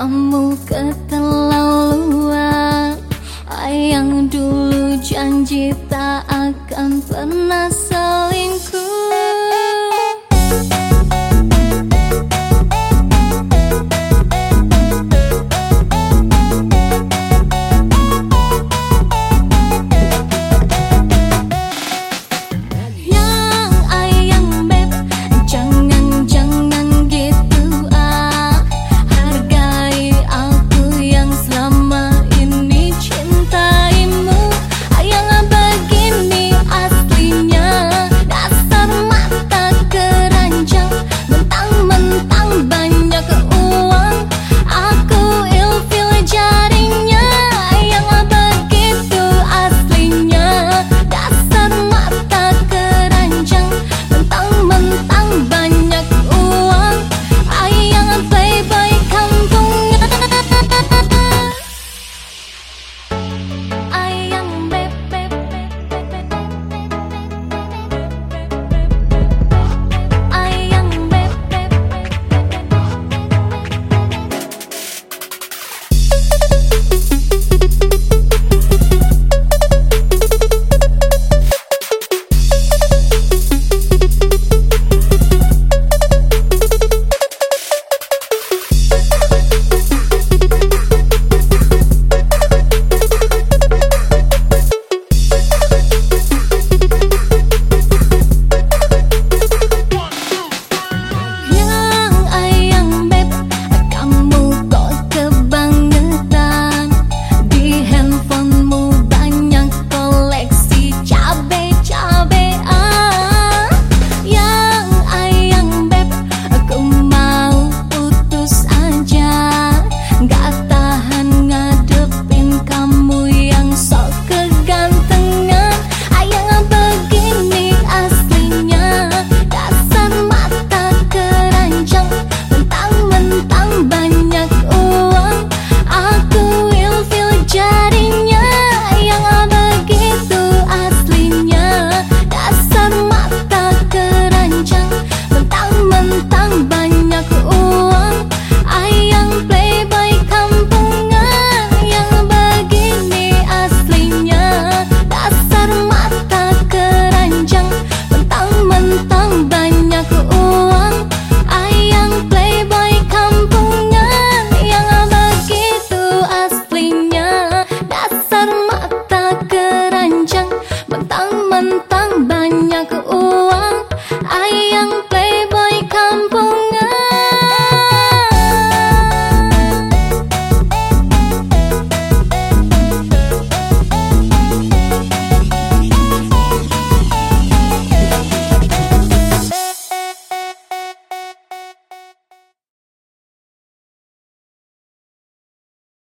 Kamu keterlaluan. Ayang dulu janji tak akan pernah selingkuh.